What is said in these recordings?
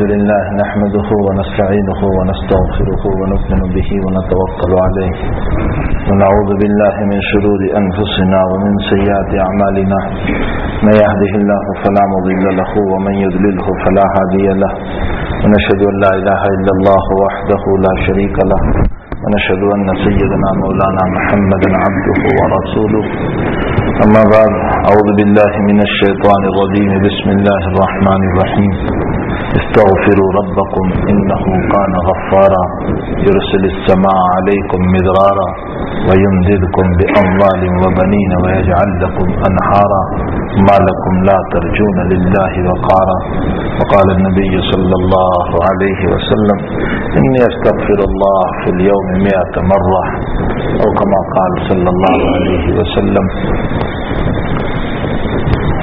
الحمد لله نحمده ونستعينه ونستغفره ونؤمن به ونتوكل عليه. ونعوذ بالله من شرور أنفسنا ومن سيئات أعمالنا. من يهده الله فلا مضل له ومن يضلله فلا هادي له. ونشهد أن لا إله إلا الله وحده لا شريك له. ونشهد أن سيدنا مولانا محمدا عبده ورسوله. أما بعد، أعوذ بالله من الشيطان الرجيم. بسم الله الرحمن الرحيم. استغفروا ربكم إنه كان غفارا. يرسل السماء عليكم مدرارا ويمددكم بأموال وبنين ويجعل لكم أنحارا ما لكم لا ترجون لله وقارا. وقال النبي صلى الله عليه وسلم إني أستغفر الله في اليوم مئة مرة. أو كما قال صلى الله عليه وسلم.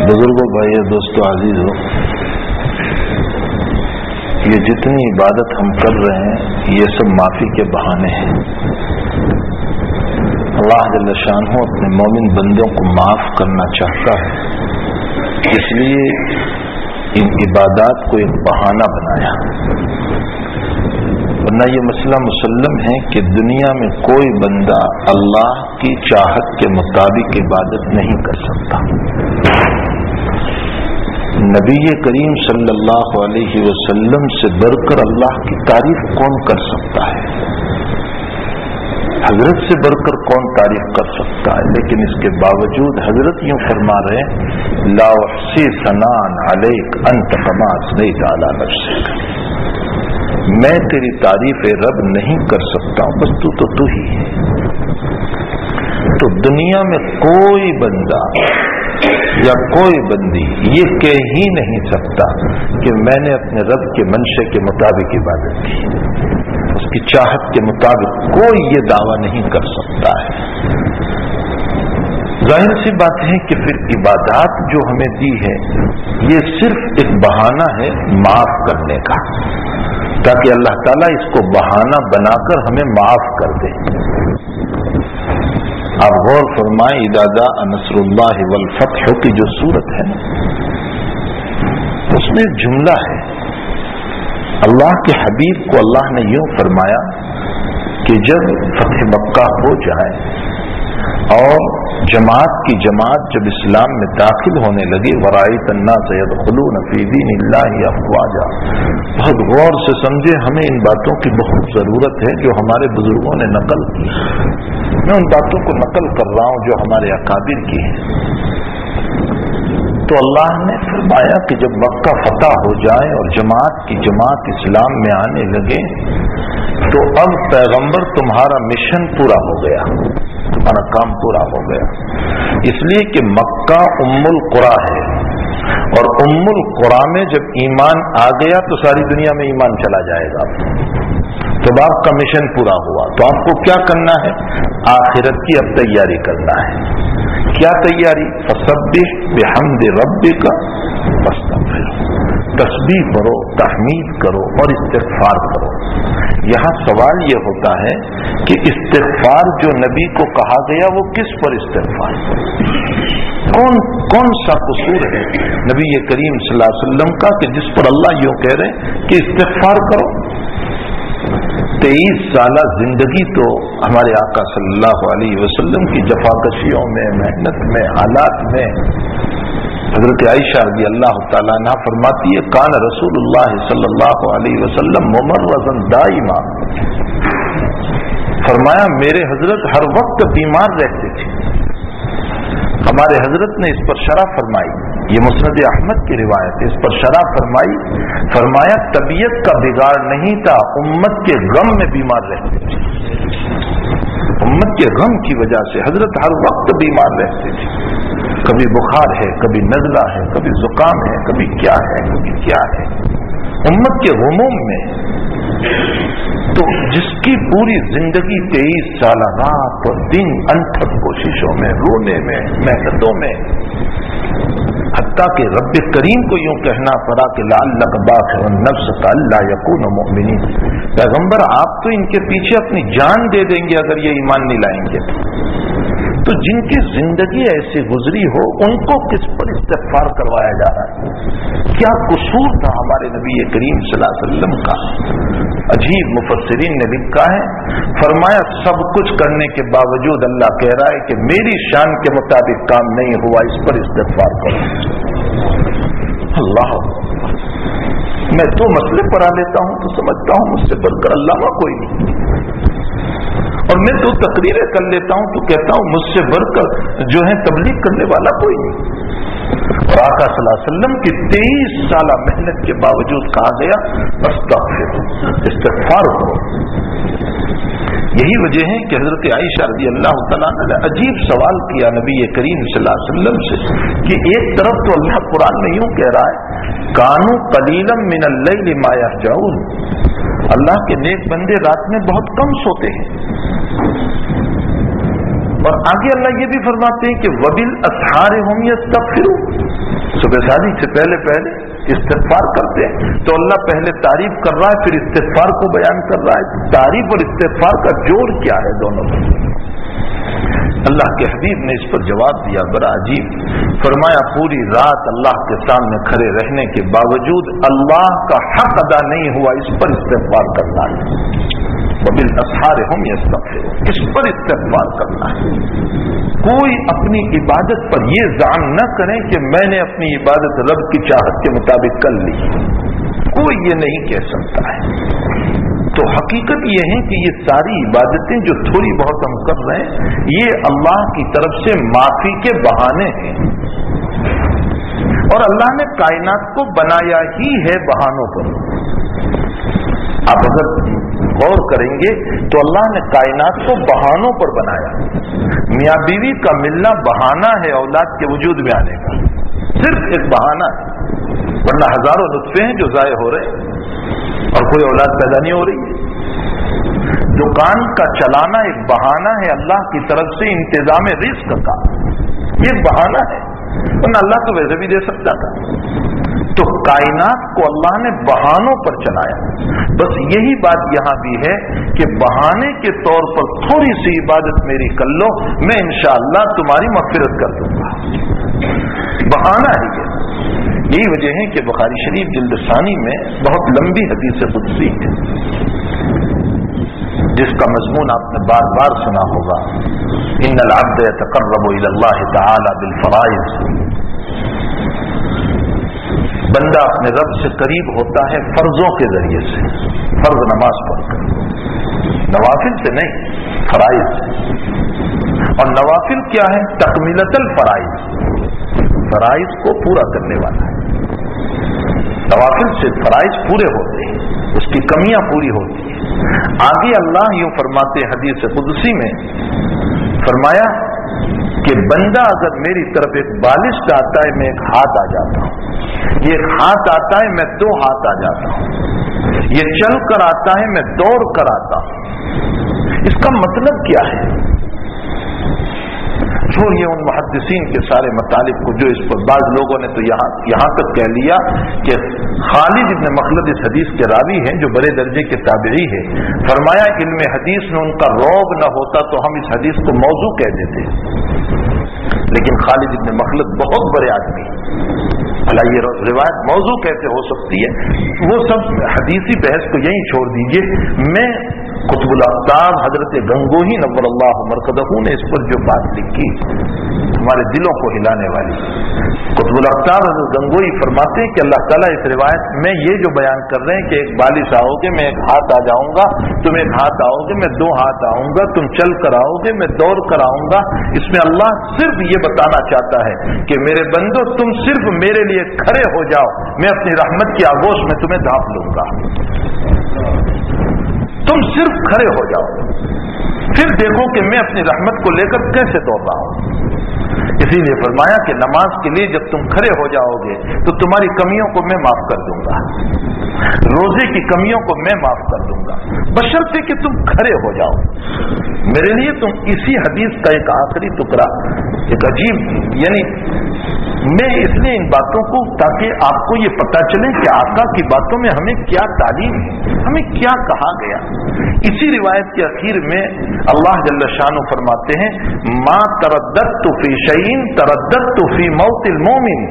بزرگوں بھائی دوستو عزیز ہو یہ جتنی عبادت ہم کر رہے ہیں، یہ سب معافی کے بہانے ہیں۔ اللہ جل شان ہو اپنے مومن بندوں کو معاف کرنا چاہتا ہے۔ اس لیے ان عبادات کو ایک بہانہ بنایا۔ ورنہ یہ مسئلہ مسلم ہے کہ دنیا میں کوئی بندہ اللہ کی چاہت کے مطابق عبادت نہیں کر سکتا۔ نبی کریم صلی اللہ علیہ وسلم سے بڑھ کر اللہ کی تعریف کون کر سکتا ہے؟ حضرت سے بڑھ کر کون تعریف کر سکتا ہے؟ لیکن اس کے باوجود حضرت یوں فرما رہے لاحسی سنان علیک انت کماس نہیں ڈالا نفسے میں تیری تعریف رب نہیں کر سکتا ہوں، بس تو تو تو ہی ہے۔ تو دنیا میں کوئی بندہ یا کوئی بندی یہ کہہ ہی نہیں سکتا کہ میں نے اپنے رب کے منشے کے مطابق عبادت کی۔ اس کی چاہت کے مطابق کوئی یہ دعویٰ نہیں کر سکتا ہے۔ ظاہر سی بات ہے کہ پھر عبادات جو ہمیں دی ہے، یہ صرف ایک بہانہ ہے معاف کرنے کا۔ تاکہ اللہ تعالیٰ اس کو بہانہ بنا کر ہمیں معاف کر دے۔ آپ غور فرمائیں ادادا نصر اللہ والفتح کی جو صورت ہے، اس میں جملہ ہے، اللہ کے حبیب کو اللہ نے یوں فرمایا کہ جب فتح مکہ ہو جائے اور جماعت کی جماعت جب اسلام میں داخل ہونے لگی ورائی تنا سید خلو نفیدین اللہ افواجہ بہت غور سے سمجھے، ہمیں ان باتوں کی بہت ضرورت ہے جو ہمارے بزرگوں نے نقل کی۔ میں ان باتوں کو نقل کر رہا ہوں جو ہمارے اکابر کی ہیں۔ تو اللہ نے فرمایا کہ جب مکہ فتح ہو جائے اور جماعت کی جماعت اسلام میں آنے لگے، تو اب پیغمبر تمہارا مشن پورا ہو گیا۔ تمہارا کام پورا ہو گیا۔ اس لیے کہ مکہ ام القرا ہے۔ اور ام القرا میں جب ایمان آ گیا تو ساری دنیا میں ایمان چلا جائے گا۔ تو آپ کا مشن پورا ہوا۔ تو آپ کو کیا کرنا ہے؟ آخرت کی اب تیاری کرنا ہے۔ کیا تیاری؟ فصبح بحمد رب کا تصبیح کرو، تحمید کرو اور استغفار کرو۔ یہاں سوال یہ ہوتا ہے کہ استغفار جو نبی کو کہا گیا، وہ کس پر استغفار کون کون سا قصور ہے نبی کریم صلی اللہ علیہ وسلم کا کہ جس پر اللہ یوں کہہ رہے کہ استغفار کرو؟ تیئیس سالہ زندگی تو ہمارے آقا صلی اللہ علیہ وسلم کی جفاکشیوں میں، محنت میں، حالات میں حضرت عائشہ رضی اللہ تعالیٰ نہ فرماتی ہے، کان رسول اللہ صلی اللہ علیہ وسلم ممر دائما. فرمایا، میرے حضرت ہر وقت بیمار رہتے تھے۔ ہمارے حضرت نے اس پر شرح فرمائی۔ یہ مسند احمد کی روایت ہے۔ اس پر شرح فرمائی۔ فرمایا، طبیعت کا بگاڑ نہیں تھا، امت کے غم میں بیمار رہتے تھے۔ امت کے غم کی وجہ سے حضرت ہر وقت بیمار رہتے تھے۔ کبھی بخار ہے، کبھی نزلہ ہے، کبھی زکام ہے، کبھی کیا ہے، کبھی کیا ہے۔ امت کے غموم میں تو جس کی پوری زندگی تیئیس سال رات اور دن انتھک کوششوں میں، رونے میں، محنتوں میں، حتیٰ کہ رب کریم کو یوں کہنا پڑا کہ لال لقباق ہے نفس کا اللہ یقون مؤمنین۔ پیغمبر آپ تو ان کے پیچھے اپنی جان دے دیں گے اگر یہ ایمان نہیں لائیں گے۔ تو جن کی زندگی ایسی گزری ہو، ان کو کس پر استفار کروایا جا رہا ہے؟ کیا قصور تھا ہمارے نبی کریم صلی اللہ علیہ وسلم کا؟ عجیب مفسرین نے لکھا ہے، فرمایا، سب کچھ کرنے کے باوجود اللہ کہہ رہا ہے کہ میری شان کے مطابق کام نہیں ہوا، اس پر استفار کرو۔ اللہ میں تو مسئلے پر آ لیتا ہوں تو سمجھتا ہوں، مجھ سے بڑھ کر اللہ کوئی نہیں۔ اور میں تو تقریریں کر لیتا ہوں، تو کہتا ہوں، مجھ سے بڑھ کر جو ہے تبلیغ کرنے والا کوئی نہیں۔ اور آقا صلی اللہ علیہ وسلم کی تیئیس سالہ محنت کے باوجود کہا گیا استغفار ہو۔ یہی وجہ ہے کہ حضرت عائشہ رضی اللہ تعالیٰ نے عجیب سوال کیا نبی کریم صلی اللہ علیہ وسلم سے کہ ایک طرف تو اللہ قرآن میں یوں کہہ رہا ہے، کانو کلیلم من اللہ مایا جاؤن اللہ کے نیک بندے رات میں بہت کم سوتے ہیں۔ اور آگے اللہ یہ بھی فرماتے ہیں کہ وبل اطہار ہوں یا تب صبح شادی سے پہلے پہلے استغفار کرتے ہیں۔ تو اللہ پہلے تعریف کر رہا ہے، پھر استغفار کو بیان کر رہا ہے۔ تعریف اور استغفار کا جوڑ کیا ہے دونوں میں اللہ کے حبیب نے اس پر جواب دیا، بڑا عجیب۔ فرمایا، پوری رات اللہ کے سامنے کھڑے رہنے کے باوجود اللہ کا حق ادا نہیں ہوا، اس پر استغفار کرنا ہے۔ بل اثار ہوں یا اس پر استغفار کرنا۔ ہے کوئی اپنی عبادت پر یہ زان نہ کریں کہ میں نے اپنی عبادت رب کی چاہت کے مطابق کر لی۔ کوئی یہ نہیں کہہ سکتا ہے۔ تو حقیقت یہ ہے کہ یہ ساری عبادتیں جو تھوڑی بہت ہم کر رہے ہیں، یہ اللہ کی طرف سے معافی کے بہانے ہیں۔ اور اللہ نے کائنات کو بنایا ہی ہے بہانوں پر۔ آپ اگر غور کریں گے تو اللہ نے کائنات کو بہانوں پر بنایا۔ میاں بیوی کا ملنا بہانہ ہے اولاد کے وجود میں آنے کا۔ صرف ایک بہانہ ہے۔ ورنہ ہزاروں نطفے ہیں جو ضائع ہو رہے ہیں اور کوئی اولاد پیدا نہیں ہو رہی۔ ہے دکان کا چلانا ایک بہانہ ہے اللہ کی طرف سے انتظام رزق کا۔ یہ بہانہ ہے۔ ورنہ اللہ تو ویسے بھی دے سکتا تھا۔ تو کائنات کو اللہ نے بہانوں پر چلایا۔ بس یہی بات یہاں بھی ہے کہ بہانے کے طور پر تھوڑی سی عبادت میری کر لو، میں انشاءاللہ تمہاری مغفرت کر دوں گا۔ بہانا ہی ہے۔ یہی وجہ ہے کہ بخاری شریف جلد ثانی میں بہت لمبی حدیث قدسی ہے۔ جس کا مضمون آپ نے بار بار سنا ہوگا۔ ان العبد تقرب اللہ تعالی بالفرائض۔ بندہ اپنے رب سے قریب ہوتا ہے فرضوں کے ذریعے سے، فرض نماز پڑھ کر۔ نوافل سے نہیں، فرائض سے۔ اور نوافل کیا ہے؟ تکمیلت الفرائض۔ فرائض کو پورا کرنے والا ہے۔ نوافل سے فرائض پورے ہوتے ہیں، اس کی کمیاں پوری ہوتی ہیں۔ آگے اللہ یوں فرماتے حدیث قدسی میں، فرمایا کہ بندہ اگر میری طرف ایک بالش آتا ہے، میں ایک ہاتھ آ جاتا ہوں۔ یہ ہاتھ آتا ہے، میں دو ہاتھ آ جاتا ہوں۔ یہ چل کر آتا ہے، میں دوڑ کر آتا ہوں۔ اس کا مطلب کیا ہے؟ چھوڑیے ان محدثین کے سارے مطالب کو جو اس پر بعض لوگوں نے تو یہاں یہاں تک کہہ لیا کہ خالد ابن مخلد اس حدیث کے راوی ہیں جو بڑے درجے کے تابعی ہے فرمایا علم حدیث میں ان کا روب نہ ہوتا تو ہم اس حدیث کو موضوع کہہ دیتے۔ لیکن خالد ابن مخلد بہت بڑے آدمی بھلا یہ روایت موضوع کیسے ہو سکتی ہے؟ وہ سب حدیثی بحث کو یہیں چھوڑ دیجیے۔ میں قطب الفتاب حضرت گنگو ہی نور اللہ مرکز نے اس پر جو بات لکھی، ہمارے دلوں کو ہلانے والی۔ قطب الفتاب حضرت گنگوئی فرماتے ہیں کہ اللہ تعالیٰ اس روایت میں یہ جو بیان کر رہے ہیں کہ ایک بالش آؤ گے میں ایک ہاتھ آ جاؤں گا تم ایک ہاتھ آؤ گے میں دو ہاتھ آؤں گا تم چل کر آؤ گے میں دوڑ کر آؤں گا اس میں اللہ صرف یہ بتانا چاہتا ہے کہ میرے بندو تم صرف میرے لیے کھڑے ہو جاؤ، میں اپنی رحمت کی آگوش میں تمہیں ڈھانپ لوں گا۔ تم صرف کھڑے ہو جاؤ۔ پھر دیکھو کہ میں اپنی رحمت کو لے کر کیسے دوڑ رہا ہوں۔ اسی لیے فرمایا کہ نماز کے لیے جب تم کھڑے ہو جاؤ گے تو تمہاری کمیوں کو میں معاف کر دوں گا۔ روزے کی کمیوں کو میں معاف کر دوں گا۔ بشرطے کہ تم کھڑے ہو جاؤ۔ میرے لیے تم اسی حدیث کا ایک آخری ٹکڑا، ایک عجیب یعنی میں اس لیے ان باتوں کو تاکہ آپ کو یہ پتا چلے کہ آقا کی باتوں میں ہمیں کیا تعلیم ہے، ہمیں کیا کہا گیا۔ اسی روایت کے اخیر میں اللہ جل شان فرماتے ہیں ماں تردت فی شعین تردت فی موت المومن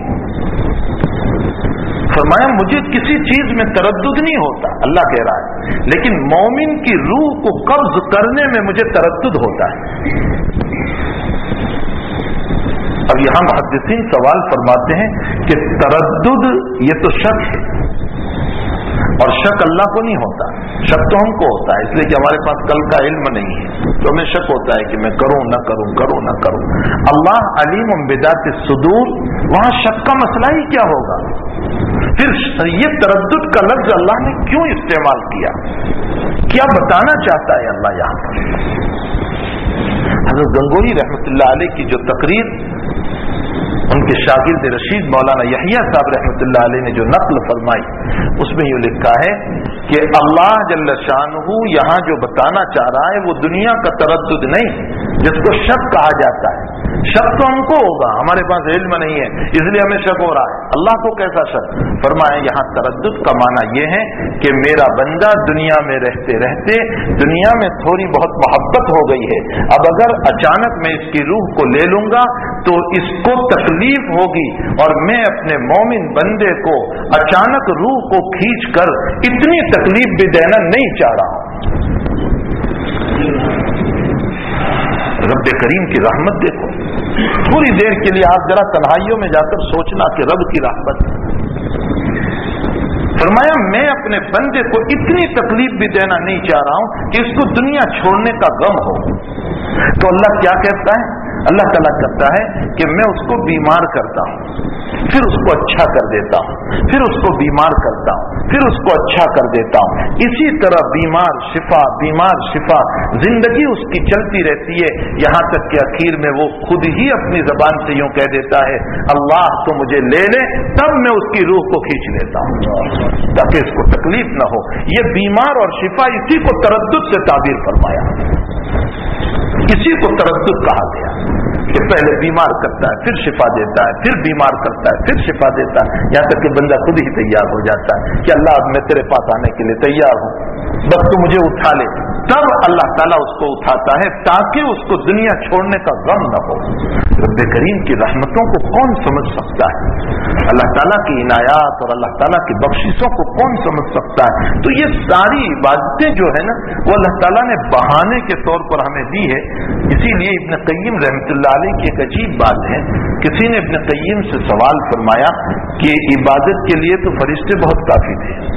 فرمایا، مجھے کسی چیز میں تردد نہیں ہوتا، اللہ کہہ رہا ہے، لیکن مومن کی روح کو قبض کرنے میں مجھے تردد ہوتا ہے۔ اب یہاں محدثین سوال فرماتے ہیں کہ تردد یہ تو شک ہے۔ اور شک اللہ کو نہیں ہوتا، شک تو ہم کو ہوتا ہے، اس لیے کہ ہمارے پاس کل کا علم نہیں ہے۔ تو ہمیں شک ہوتا ہے کہ میں کروں، نہ کروں کروں، نہ کروں۔ اللہ علیم امبدات صدور وہاں شک کا مسئلہ ہی کیا ہوگا؟ پھر یہ تردد کا لفظ اللہ نے کیوں استعمال کیا؟ کیا بتانا چاہتا ہے اللہ یہاں پر؟ حضرت گنگوئی رحمت اللہ علیہ کی جو تقریر ان کے شاگرد رشید مولانا یحییٰ صاحب رحمۃ اللہ علیہ نے جو نقل فرمائی، اس میں یہ لکھا ہے کہ اللہ جل شاہ یہاں جو بتانا چاہ رہا ہے وہ دنیا کا تردد نہیں، جس کو شک کہا جاتا ہے۔ شک تو ہم کو ہوگا، ہمارے پاس علم نہیں ہے، اس لیے ہمیں شک ہو رہا ہے۔ اللہ کو کیسا شک؟ فرمائے، یہاں تردد کا معنی یہ ہے کہ میرا بندہ دنیا میں رہتے رہتے دنیا میں تھوڑی بہت محبت ہو گئی ہے۔ اب اگر اچانک میں اس کی روح کو لے لوں گا تو اس کو تکلیف ہوگی اور میں اپنے مومن بندے کو اچانک روح کو کھینچ کر اتنی تکلیف بھی دینا نہیں چاہ رہا ہوں۔ رب کریم کی رحمت دیکھو۔ تھوڑی دیر کے لیے آپ ذرا تنہائیوں میں جا کر سوچنا کہ رب کی رحمت فرمایا، میں اپنے بندے کو اتنی تکلیف بھی دینا نہیں چاہ رہا ہوں کہ اس کو دنیا چھوڑنے کا غم ہو۔ تو اللہ کیا کہتا ہے؟ اللہ تعالیٰ کرتا ہے کہ میں اس کو بیمار کرتا ہوں، پھر اس کو اچھا کر دیتا ہوں، پھر اس کو بیمار کرتا ہوں، پھر اس کو اچھا کر دیتا ہوں۔ اسی طرح بیمار شفا بیمار شفا، زندگی اس کی چلتی رہتی ہے۔ یہاں تک کہ اخیر میں وہ خود ہی اپنی زبان سے یوں کہہ دیتا ہے، اللہ تو مجھے لے لے، تب میں اس کی روح کو کھینچ لیتا ہوں۔ تاکہ اس کو تکلیف نہ ہو۔ یہ بیمار اور شفا اسی کو تردد سے تعبیر فرمایا۔ اسی کو تردد کہا گیا کہ پہلے بیمار کرتا ہے، پھر شفا دیتا ہے، پھر بیمار کرتا ہے، پھر شفا دیتا ہے، یہاں تک کہ بندہ خود ہی تیار ہو جاتا ہے کہ اللہ اب میں تیرے پاس آنے کے لیے تیار ہوں۔ بس تو مجھے اٹھا لے۔ تب اللہ تعالیٰ اس کو اٹھاتا ہے تاکہ اس کو دنیا چھوڑنے کا غم نہ ہو۔ رب کریم کی رحمتوں کو کون سمجھ سکتا ہے؟ اللہ تعالیٰ کی عنایات اور اللہ تعالیٰ کی بخششوں کو کون سمجھ سکتا ہے؟ تو یہ ساری عبادتیں جو ہے نا، وہ اللہ تعالیٰ نے بہانے کے طور پر ہمیں دی ہے اسی لیے ابن قیم رحمۃ اللہ علیہ کی ایک عجیب بات ہے۔ کسی نے ابن قیم سے سوال فرمایا کہ عبادت کے لیے تو فرشتے بہت کافی تھے۔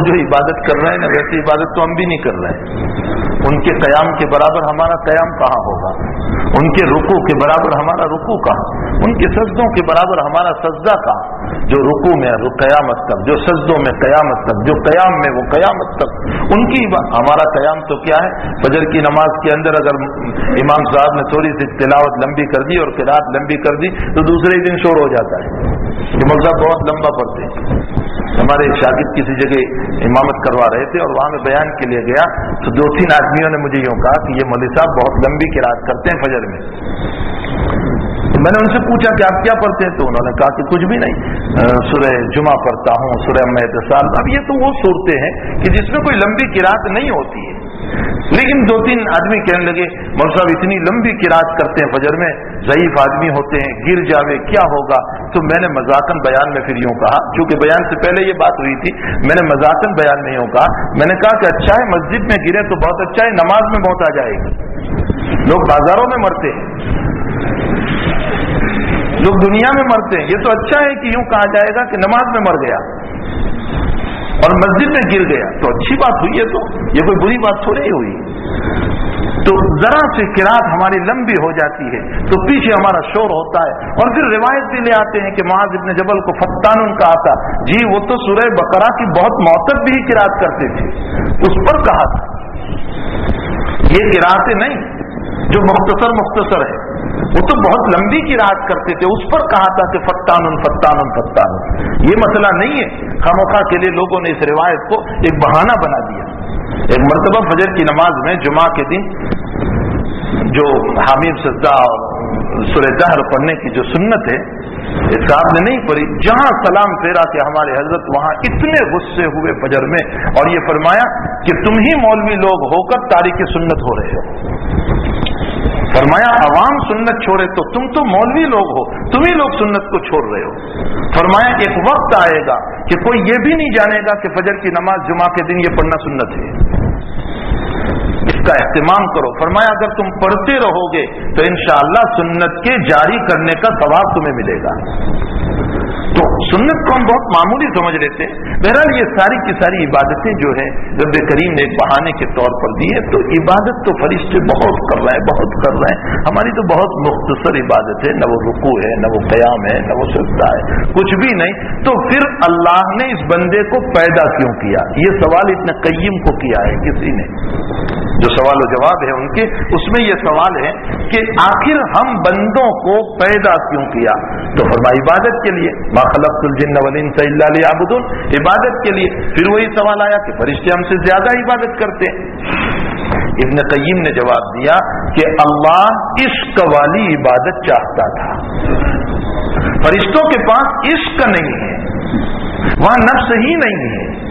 وہ جو عبادت کر رہے ہیں نا، ویسی عبادت تو ہم بھی نہیں کر رہے ہیں۔ ان کے قیام کے برابر ہمارا قیام کہاں ہوگا؟ ان کے رکو کے برابر ہمارا رکو کہاں؟ ان کے سجدوں کے برابر ہمارا سجدہ کہاں؟ جو رکو میں قیامت تک، جو سجدوں میں قیامت تک، جو قیام میں وہ قیامت تک، ان کی ہمارا قیام تو کیا ہے؟ فجر کی نماز کے اندر اگر امام صاحب نے تھوڑی سی تلاوت لمبی کر دی اور قرآت لمبی کر دی، تو دوسرے ہی دن شور ہو جاتا ہے۔ کہ مطلب بہت لمبا پڑتے ہمارے شاگرد کسی جگہ امامت کروا رہے تھے اور وہاں میں بیان کے لیے گیا، تو دو تین آدمیوں نے مجھے یوں کہا کہ یہ مولوی صاحب بہت لمبی کی رات کرتے ہیں فجر میں۔ میں نے ان سے پوچھا کہ آپ کیا پڑھتے ہیں؟ تو انہوں نے کہا کہ کچھ بھی نہیں۔ سورہ جمعہ پڑھتا ہوں، سورہ احتساب اب یہ تو وہ صورتیں ہیں کہ جس میں کوئی لمبی کراط نہیں ہوتی ہے۔ لیکن دو تین آدمی کہنے لگے مول صاحب، اتنی لمبی کراط کرتے ہیں فجر میں، ضعیف آدمی ہوتے ہیں، گر جاوے، کیا ہوگا؟ تو میں نے مذاکن بیان میں پھر یوں کہا چونکہ بیان سے پہلے یہ بات ہوئی تھی، میں نے مذاکن بیان میں یوں کہا۔ میں نے کہا کہ اچھا ہے، مسجد میں گرے تو بہت اچھا ہے، نماز میں بہت آ جائے گی۔ لوگ بازاروں میں مرتے ہیں۔ لوگ دنیا میں مرتے ہیں، یہ تو اچھا ہے کہ یوں کہا جائے گا کہ نماز میں مر گیا اور مسجد میں گر گیا۔ تو اچھی بات ہوئی ہے تو، یہ کوئی بری بات تھوڑی ہی ہوئی۔ تو ذرا سے کراط ہماری لمبی ہو جاتی ہے، تو پیچھے ہمارا شور ہوتا ہے۔ اور پھر روایت بھی لے آتے ہیں کہ معاذ ابن جبل کو فتان ان کا آتا۔ جی وہ تو سورہ بقرہ کی بہت معتب بھی کراط کرتے تھے۔ اس پر کہا تھا۔ یہ کراطیں نہیں۔ جو مختصر مختصر ہے، وہ تو بہت لمبی کی رات کرتے تھے، اس پر کہا تھا کہ فتان فتان فتان یہ مسئلہ نہیں ہے خاموخا کے لیے لوگوں نے اس روایت کو ایک بہانہ بنا دیا۔ ایک مرتبہ فجر کی نماز میں جمعہ کے دن جو حامد سجدہ اور سورہ دہر پڑھنے کی جو سنت ہے، اس صاحب نے نہیں پڑھی، جہاں سلام پھیرا کہ ہمارے حضرت وہاں اتنے غصے ہوئے فجر میں، اور یہ فرمایا کہ تم ہی مولوی لوگ ہو کر تاریخ سنت ہو رہے ہو۔ فرمایا، عوام سنت چھوڑے تو تم تو مولوی لوگ ہو، تم ہی لوگ سنت کو چھوڑ رہے ہو۔ فرمایا، ایک وقت آئے گا کہ کوئی یہ بھی نہیں جانے گا کہ فجر کی نماز جمعہ کے دن یہ پڑھنا سنت ہے۔ اس کا اہتمام کرو۔ فرمایا، اگر تم پڑھتے رہو گے تو انشاءاللہ سنت کے جاری کرنے کا ثواب تمہیں ملے گا۔ سنت کو ہم بہت معمولی سمجھ لیتے بہرحال یہ ساری کی ساری عبادتیں جو ہے رب کریم نے بہانے کے طور پر دی ہے تو عبادت تو فرشتے بہت کر رہے ہیں، بہت کر رہے ہیں۔ ہماری تو بہت مختصر عبادت ہے، نہ وہ رکو ہے، نہ وہ قیام ہے، نہ وہ سجدہ ہے، کچھ بھی نہیں۔ تو پھر اللہ نے اس بندے کو پیدا کیوں کیا؟ یہ سوال اتنے قیم کو کیا ہے، کسی نے؟ جو سوال و جواب ہے ان کے، اس میں یہ سوال ہے کہ آخر ہم بندوں کو پیدا کیوں کیا؟ تو فرما عبادت کے لیے۔ خلق الجن والانس الا ليعبدون عبادت کے لیے۔ پھر وہی سوال آیا کہ فرشتے ہم سے زیادہ عبادت کرتے ہیں۔ ابن قیم نے جواب دیا کہ اللہ عشق والی عبادت چاہتا تھا۔ فرشتوں کے پاس عشق نہیں ہے۔ وہاں نفس ہی نہیں ہے۔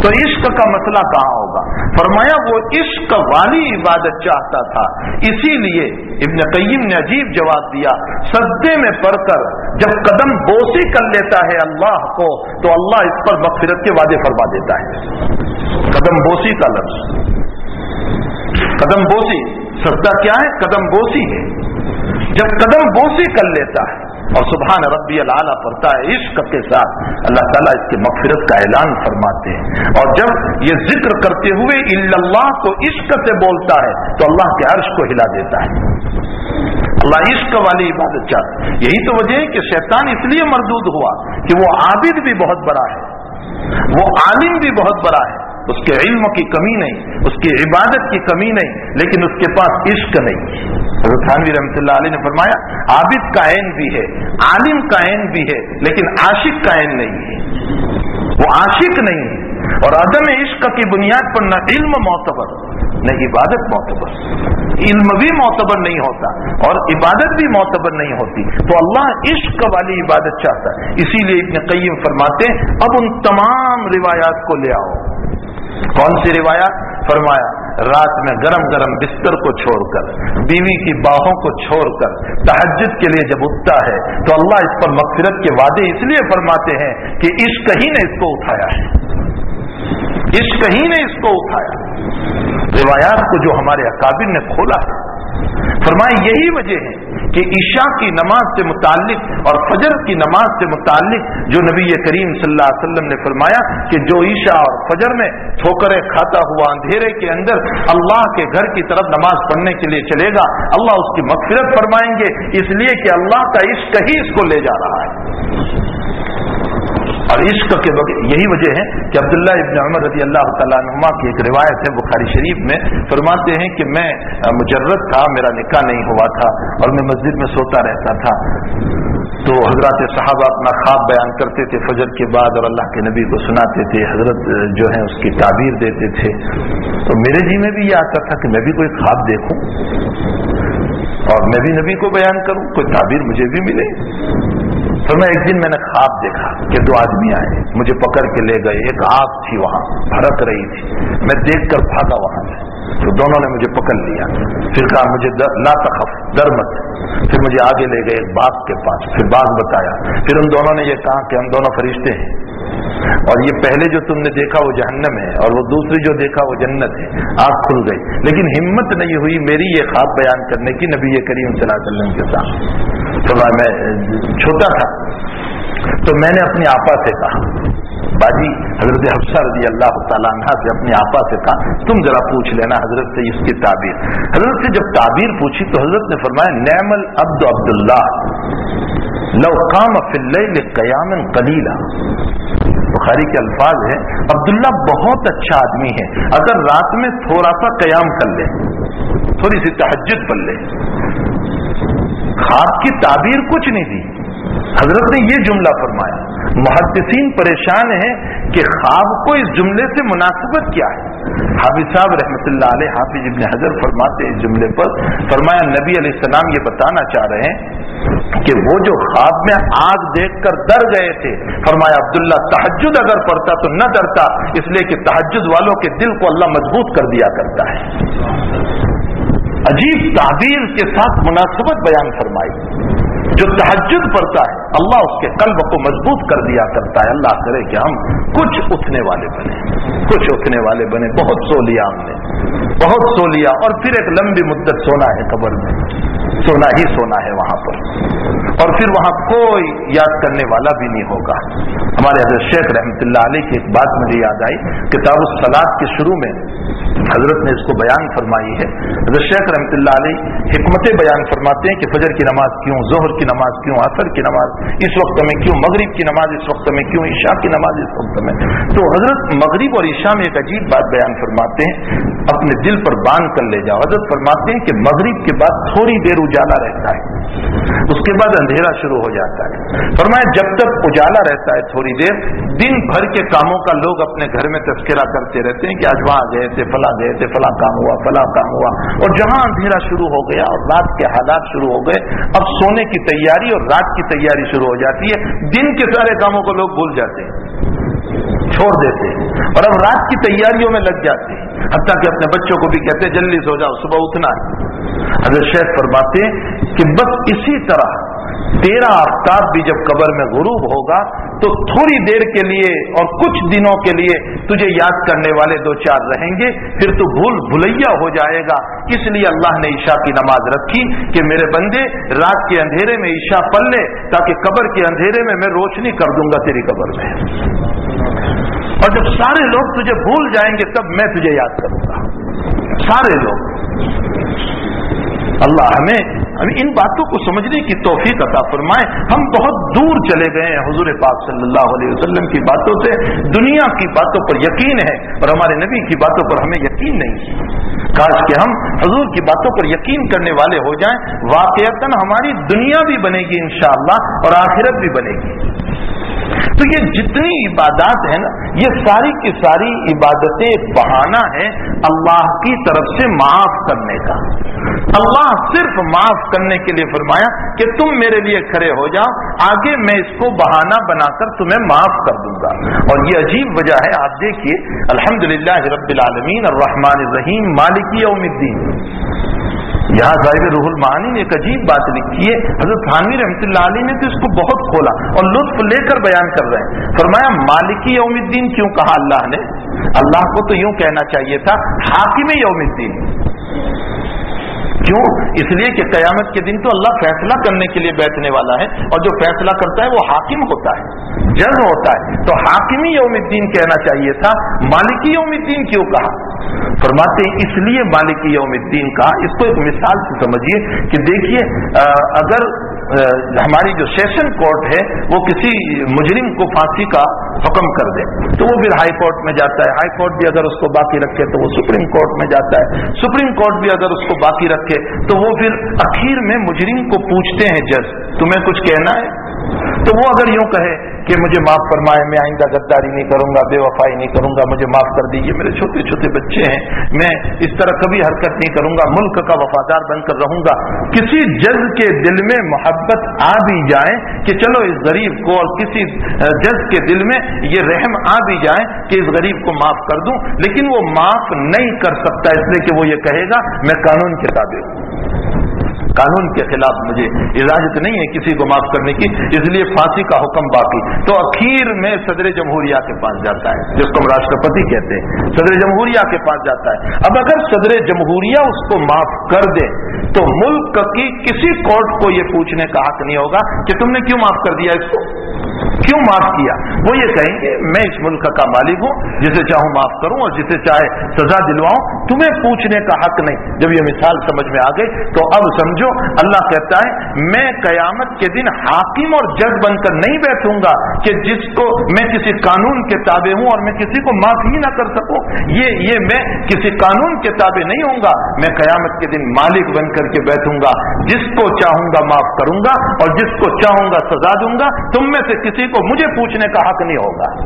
تو عشق کا مسئلہ کہاں ہوگا؟ فرمایا وہ عشق والی عبادت چاہتا تھا، اسی لیے ابن قیم نے عجیب جواب دیا، سجدے میں پڑھ کر جب قدم بوسی کر لیتا ہے اللہ کو، تو اللہ اس پر مغفرت کے وعدے فرما دیتا ہے۔ قدم بوسی کا لفظ۔ قدم بوسی، سجدہ کیا ہے؟ قدم بوسی ہے۔ جب قدم بوسی کر لیتا ہے اور سبحان ربی اللہ پڑھتا ہے عشق کے ساتھ اللہ تعالیٰ اس کے مغفرت کا اعلان فرماتے ہیں اور جب یہ ذکر کرتے ہوئے اللہ کو عشق سے بولتا ہے تو اللہ کے عرش کو ہلا دیتا ہے۔ اللہ عشق والی عبادت چاہتا یہی تو وجہ ہے کہ شیطان اس لیے مردود ہوا کہ وہ عابد بھی بہت بڑا ہے۔ وہ عالم بھی بہت بڑا ہے۔ اس کے علم کی کمی نہیں، اس کی عبادت کی کمی نہیں، لیکن اس کے پاس عشق نہیں۔ حضرت خانوی رحمۃ اللہ علیہ نے فرمایا، عابد کا عین بھی ہے، عالم کا عین بھی ہے، لیکن عاشق کا عین نہیں ہے۔ وہ عاشق نہیں ہے۔ اور عدم عشق کی بنیاد پر نہ علم معتبر، نہ عبادت معتبر۔ علم بھی معتبر نہیں ہوتا اور عبادت بھی معتبر نہیں ہوتی۔ تو اللہ عشق والی عبادت چاہتا ہے۔ اسی لیے ابن قیم فرماتے اب ان تمام روایات کو لے آؤ۔ کون سی روایات فرمایا، رات میں گرم گرم بستر کو چھوڑ کر، بیوی کی باہوں کو چھوڑ کر تحجد کے لیے جب اٹھتا ہے، تو اللہ اس پر مغفرت کے وعدے اس لیے فرماتے ہیں کہ عشق ہی نے اس کو اٹھایا ہے۔ عشق ہی نے اس کو اٹھایا۔ روایات کو جو ہمارے اکابر نے کھولا ہے۔ فرمائے، یہی وجہ ہے کہ عشاء کی نماز سے متعلق اور فجر کی نماز سے متعلق جو نبی کریم صلی اللہ علیہ وسلم نے فرمایا کہ جو عشاء اور فجر میں ٹھوکرے کھاتا ہوا اندھیرے کے اندر اللہ کے گھر کی طرف نماز پڑھنے کے لیے چلے گا، اللہ اس کی مغفرت فرمائیں گے، اس لیے کہ اللہ کا عشق ہی اس کو لے جا رہا ہے۔ اور عشق کے بغیر یہی وجہ ہے کہ عبداللہ ابن عمر رضی اللہ تعالیٰ نما کی ایک روایت ہے بخاری شریف میں، فرماتے ہیں کہ میں مجرد تھا، میرا نکاح نہیں ہوا تھا اور میں مسجد میں سوتا رہتا تھا۔ تو حضرات صحابہ اپنا خواب بیان کرتے تھے فجر کے بعد اور اللہ کے نبی کو سناتے تھے، حضرت جو ہے اس کی تعبیر دیتے تھے۔ تو میرے جی میں بھی یہ آتا تھا کہ میں بھی کوئی خواب دیکھوں اور میں بھی نبی کو بیان کروں، کوئی تعبیر مجھے بھی ملے۔ فرمایا میں ایک دن میں نے خواب دیکھا کہ دو آدمی آئے، مجھے پکڑ کے لے گئے، ایک آگ تھی وہاں، بھڑک رہی تھی۔ میں دیکھ کر بھاگا وہاں سے۔ تو دونوں نے مجھے پکڑ لیا۔ پھر کہا، مجھے لا تخف۔ ڈر مت۔ پھر مجھے آگے لے گئے ایک باغ کے پاس، پھر باغ بتایا، پھر ان دونوں نے یہ کہا کہ ہم دونوں فرشتے ہیں۔ اور یہ پہلے جو تم نے دیکھا وہ جہنم ہے، اور وہ دوسری جو دیکھا وہ جنت ہے۔ آگ کھل گئی۔ لیکن ہمت نہیں ہوئی میری یہ خواب بیان کرنے کی نبی کریم صلی اللہ علیہ وسلم کے ساتھ میں چھوٹا تھا۔ تو میں نے اپنی آپا سے کہا، باجی، حضرت حفصہ رضی اللہ تعالیٰ عنہ سے اپنی آپا سے کہا، تم ذرا پوچھ لینا حضرت سے اس کی تعبیر۔ حضرت سے جب تعبیر پوچھی تو حضرت نے فرمایا، نعم العبد عبد اللہ لو قام فل قیام کلیلہ بخاری کے الفاظ ہے عبداللہ بہت اچھا آدمی ہے، اگر رات میں تھوڑا سا قیام کر لے، تھوڑی سی تحجد پڑھ لے۔ خواب کی تعبیر کچھ نہیں تھی حضرت نے یہ جملہ فرمایا، محدثین پریشان ہیں کہ خواب کو اس جملے سے مناسبت کیا ہے۔ حافظ صاحب رحمۃ اللہ علیہ، حافظ ابن حضر فرماتے اس جملے پر۔ فرمایا، نبی علیہ السلام یہ بتانا چاہ رہے ہیں کہ وہ جو خواب میں آگ دیکھ کر ڈر گئے تھے، فرمایا، عبداللہ تحجد اگر پڑتا تو نہ ڈرتا، اس لیے کہ تحجد والوں کے دل کو اللہ مضبوط کر دیا کرتا ہے۔ عجیب تعبیر کے ساتھ مناسبت بیان فرمائی۔ جو تحجد پڑتا ہے، اللہ اس کے قلب کو مضبوط کر دیا کرتا ہے۔ اللہ کرے کہ ہم کچھ اٹھنے والے بنے۔ کچھ اٹھنے والے بنے۔ بہت سو لیا ہم نے۔ بہت سو لیا۔ اور پھر ایک لمبی مدت سونا ہے قبر میں۔ سونا ہی سونا ہے وہاں پر۔ اور پھر وہاں کوئی یاد کرنے والا بھی نہیں ہوگا۔ ہمارے حضرت شیخ رحمۃ اللہ علیہ کی ایک بات مجھے یاد آئی، کتاب السلاد کے شروع میں حضرت نے اس کو بیان فرمائی ہے۔ حضرت شیخ رحمۃ اللہ علیہ حکمتیں بیان فرماتے ہیں کہ فجر کی نماز کیوں، ظہر کی نماز کیوں، عصر کی نماز، اس وقت میں کیوں، مغرب کی نماز اس وقت میں کیوں، عشاء کی نماز اس وقت میں۔ تو حضرت مغرب اور عشاء میں ایک عجیب بات بیان فرماتے ہیں، اپنے دل پر باندھ کر لے جاؤ۔ حضرت فرماتے ہیں کہ مغرب کے بعد تھوڑی دیر اجالا رہتا ہے۔ اس کے بعد اندھیرا شروع ہو جاتا ہے۔ فرمایا، جب تک اجالا رہتا ہے تھوڑی دیر، دن بھر کے کاموں کا لوگ اپنے گھر میں تذکرہ کرتے رہتے ہیں کہ آج وہاں گئے تھے، فلاں گئے تھے، فلاں کام ہوا، فلاں کام ہوا۔ اور جہاں اندھیرا شروع ہو گیا اور رات کے حالات شروع ہو گئے، اب سونے کی تیاری اور رات کی تیاری شروع ہو جاتی ہے۔ دن کے سارے کاموں کو لوگ بھول جاتے ہیں، چھوڑ دیتے ہیں۔ اور اب رات کی تیاریوں میں لگ جاتے ہیں۔ حتیٰ کہ اپنے بچوں کو بھی کہتے ہیں، جلدی سو جاؤ، صبح اٹھنا ہے۔ اگر شیخ فرماتے ہیں کہ بس اسی طرح تیرا آفتاب بھی جب قبر میں غروب ہوگا تو تھوڑی دیر کے لیے اور کچھ دنوں کے لیے تجھے یاد کرنے والے دو چار رہیں گے، پھر تو بھول بھلیا ہو جائے گا۔ اس لیے اللہ نے عشاء کی نماز رکھی کہ میرے بندے، رات کے اندھیرے میں عشاء پل لے تاکہ قبر کے اندھیرے میں میں روشنی کر دوں گا تیری قبر میں۔ اور جب سارے لوگ تجھے بھول جائیں گے، تب میں تجھے یاد کروں گا۔ سارے لوگ۔ اللہ ہمیں ان باتوں کو سمجھنے کی توفیق عطا فرمائے۔ ہم بہت دور چلے گئے ہیں حضور پاک صلی اللہ علیہ وسلم کی باتوں سے۔ دنیا کی باتوں پر یقین ہے اور ہمارے نبی کی باتوں پر ہمیں یقین نہیں کاش کہ ہم حضور کی باتوں پر یقین کرنے والے ہو جائیں۔ واقعتا ہماری دنیا بھی بنے گی انشاءاللہ اور آخرت بھی بنے گی۔ تو یہ جتنی عبادات ہیں نا، یہ ساری کی ساری عبادتیں بہانہ ہے اللہ کی طرف سے معاف کرنے کا۔ اللہ صرف معاف کرنے کے لیے فرمایا کہ تم میرے لیے کھڑے ہو جاؤ، آگے میں اس کو بہانہ بنا کر تمہیں معاف کر دوں گا۔ اور یہ عجیب وجہ ہے، آپ دیکھیے الحمد للہ رب العالمین الرحمن الرحیم مالکی یوم الدین۔ یہاں ظاہر روح المعانی نے ایک عجیب بات لکھی ہے۔ حضرت خانوی رحمتہ اللہ علیہ نے تو اس کو بہت کھولا اور لطف لے کر بیان کر رہے ہیں۔ فرمایا مالکی یوم الدین کیوں کہا اللہ نے؟ اللہ کو تو یوں کہنا چاہیے تھا، حاکم یوم الدین۔ کیوں؟ اس لیے کہ قیامت کے دن تو اللہ فیصلہ کرنے کے لیے بیٹھنے والا ہے اور جو فیصلہ کرتا ہے وہ حاکم ہوتا ہے جج ہوتا ہے۔ تو حاکمی یوم الدین کہنا چاہیے تھا، مالکی یوم الدین کیوں کہا؟ فرماتے ہیں، اس لیے مالکی یوم الدین کہا۔ اس کو ایک مثال سے سمجھیے کہ دیکھیے اگر ہماری جو سیشن کورٹ ہے، وہ کسی مجرم کو پھانسی کا حکم کر دے۔ تو وہ پھر ہائی کورٹ میں جاتا ہے۔ ہائی کورٹ بھی اگر اس کو باقی رکھے تو وہ سپریم کورٹ میں جاتا ہے۔ سپریم کورٹ بھی اگر اس کو باقی رکھے تو وہ پھر اخیر میں مجرم کو پوچھتے ہیں جج، تمہیں کچھ کہنا ہے؟ تو وہ اگر یوں کہے کہ مجھے معاف فرمائے، میں آئندہ غداری نہیں کروں گا، بے وفائی نہیں کروں گا، مجھے معاف کر دیجیے میرے چھوٹے چھوٹے بچے ہیں، میں اس طرح کبھی حرکت نہیں کروں گا، ملک کا وفادار بن کر رہوں گا۔ کسی جج کے دل میں محبت آ بھی جائے کہ چلو اس غریب کو، اور کسی جج کے دل میں یہ رحم آ بھی جائے کہ اس غریب کو معاف کر دوں، لیکن وہ معاف نہیں کر سکتا، اس لیے کہ وہ یہ کہے گا، میں قانون کے تابع ہوں۔ قانون کے خلاف مجھے اجازت نہیں ہے کسی کو معاف کرنے کی، اس لیے پھانسی کا حکم باقی۔ تو اخیر میں صدر جمہوریہ کے پاس جاتا ہے، جس کو ہم راشٹرپتی کہتے ہیں۔ صدر جمہوریہ کے پاس جاتا ہے۔ اب اگر صدر جمہوریہ اس کو معاف کر دے، تو ملک کی کسی کورٹ کو یہ پوچھنے کا حق نہیں ہوگا کہ تم نے کیوں معاف کر دیا اس کو؟ کیوں معاف کیا؟ وہ یہ کہیں گے، میں اس ملک کا مالک ہوں، جسے چاہوں معاف کروں اور جسے چاہے سزا دلواؤں۔ تمہیں پوچھنے کا حق نہیں۔ جب یہ مثال سمجھ میں آ گئی، تو اب سمجھو اللہ کہتا ہے، میں قیامت کے دن حاکم اور جج بن کر نہیں بیٹھوں گا کہ جس کو میں کسی قانون کے تابع ہوں اور میں کسی کو معاف ہی نہ کر سکوں۔ یہ یہ میں کسی قانون کے تابع نہیں ہوں گا۔ میں قیامت کے دن مالک بن کر کے بیٹھوں گا۔ جس کو چاہوں گا معاف کروں گا اور جس کو چاہوں گا سزا دوں گا۔ تم میں سے کسی کو مجھے پوچھنے کا حق نہیں ہوگا۔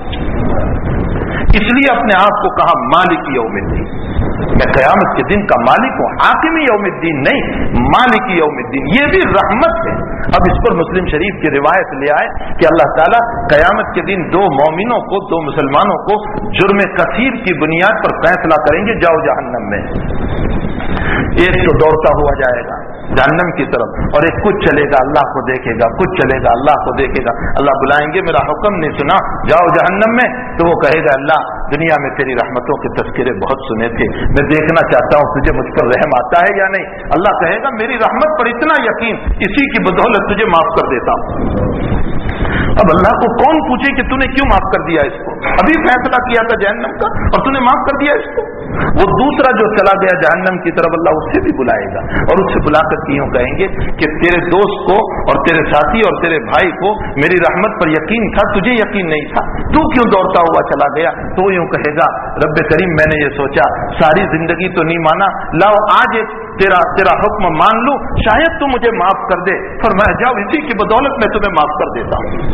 اس لیے اپنے آپ کو کہا مالک یوم الدین۔ میں قیامت کے دن کا مالک ہوں حاکمی یوم الدین نہیں، مالک یوم الدین، یہ بھی رحمت ہے۔ اب اس پر مسلم شریف کی روایت لے آئے کہ اللہ تعالیٰ قیامت کے دن دو مومنوں کو، دو مسلمانوں کو جرم کثیر کی بنیاد پر فیصلہ کریں گے، جاؤ جہنم میں۔ ایک تو دوڑتا ہوا جائے گا۔ جہنم کی طرف اور ایک کچھ چلے گا، اللہ کو دیکھے گا، کچھ چلے گا، اللہ کو دیکھے گا۔ اللہ بلائیں گے، میرا حکم نہیں سنا، جاؤ جہنم میں۔ تو وہ کہے گا، اللہ، دنیا میں تیری رحمتوں کے تذکرے بہت سنے تھے۔ میں دیکھنا چاہتا ہوں تجھے مجھ پر رحم آتا ہے یا نہیں؟ اللہ کہے گا، میری رحمت پر اتنا یقین، اسی کی بدولت تجھے معاف کر دیتا ہوں۔ اب اللہ کو کون پوچھے کہ نے کیوں معاف کر دیا اس کو؟ ابھی فیصلہ کیا تھا جہنم کا اور نے معاف کر دیا اس کو؟ وہ دوسرا جو چلا گیا جہنم کی طرف اللہ اس سے بھی بلائے گا اور اس سے بلا کر کیوں کہیں گے کہ تیرے دوست کو اور تیرے ساتھی اور تیرے بھائی کو میری رحمت پر یقین تھا، تجھے یقین نہیں تھا۔ تو کیوں دوڑتا ہوا چلا گیا؟ تو یوں کہے گا، رب کریم، میں نے یہ سوچا، ساری زندگی تو نہیں مانا۔ لاؤ آج ایک تیرا تیرا حکم مان لوں شاید تو مجھے معاف کر دے۔ پر میں جاؤ اسی کی بدولت میں تمہیں معاف کر دیتا ہوں۔